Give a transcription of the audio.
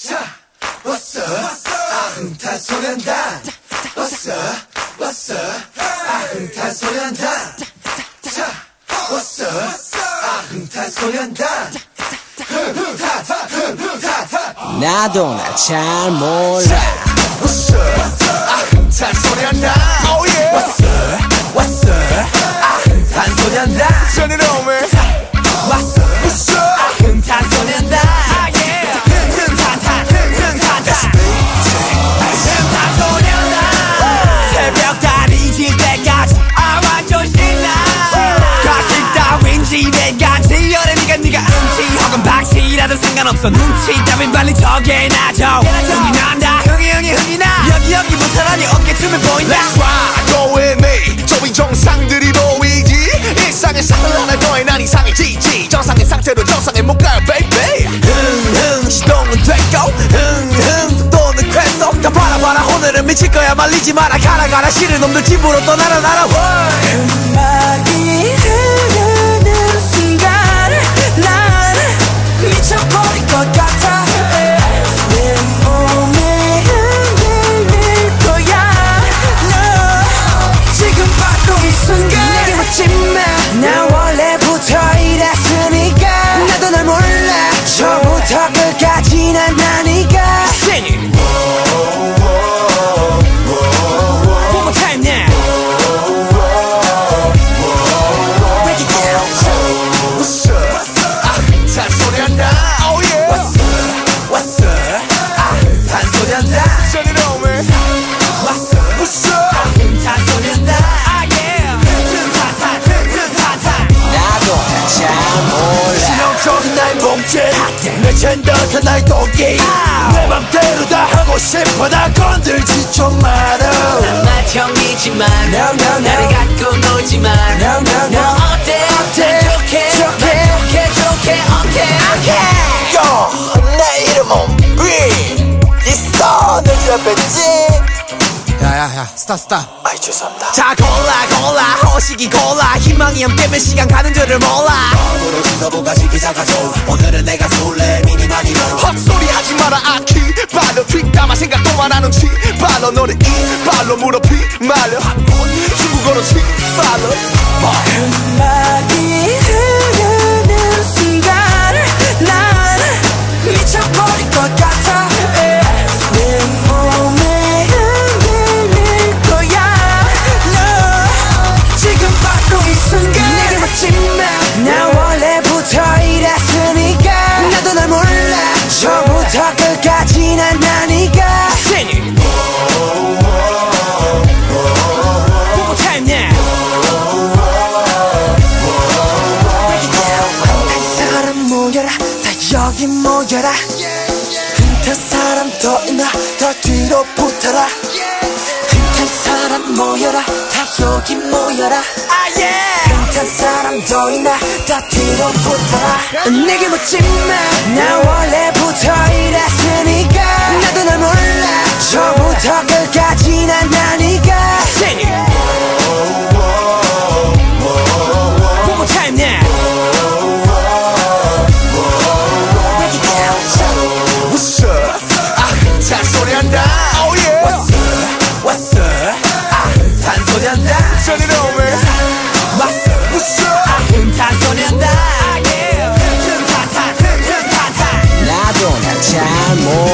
자, 왔어. 아흥탄 소년단. 왔어. 왔어. 아흥탄 소년단. 자, 왔어. 아흥탄 소년단. 나도 나 잘 몰라 왔어. 아흥탄 소년단. 상관없어. 눈치 따윈 빨리 정해놔줘. 흥이 난다. 흥이 흥이 흥이 나. 여기 여기부터라니 어깨춤을 보인다. Let's ride, go with me. 저위 정상들이 보이지. 일상의 상을 하나 더해 난 이상해지지. 정상의 상태로 정상에 못 가요, baby. 흥흥 시동은 됐고. 흥흥 속도는 쾌속 다 봐라 봐라. 오늘은 미칠 거야. 말리지 마라. 가라 가라. 싫은 놈들 집으로 떠나라. 나라. 음 내 젠더한 나의 도끼 내 맘대로 다 하고 싶어. 나 건들지 좀 마라. 맏형이지만 No, no, no. 나를 갖고 놀지만. No, no, no. 너 어때? 어때? 난 좋게? 좋게. 난 좋게 좋게 오케이 내 이름은 비. 있어, 지. 야야야 스타 스타. 아이, 죄송합니다. 자 골라 골라 호식이 골라 희망이 없다면 시간 가는 줄을 몰라. 으로 지서보가 시기 작아져 오늘은 내가 미니마니로 마라, 아키. 발로 뒷담화 생각도 안 하는 치. 발로 너를 이 발로 무릎이 말려. 모여라. 다 여기 모여라. 흠탄 사람 더 있나? 더 뒤로 붙어라. 흠탄 사람 모여라. 다 여기 모여라. 흠탄 사람 더 있나? 더 뒤로 붙어라. 내게 묻지 마나 원 탄 소년단 Turn it on, man. 왔어 왔어. 아흥탄 소년단 흥흥타타 흥흥타타 나도 나잘 몰라